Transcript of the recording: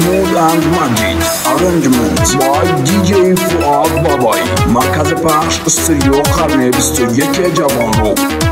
Mahmoud and Majid. Arrangements by DJ Fuad Babay. Markazi Pash Studio Qarneb Studio Javonrov.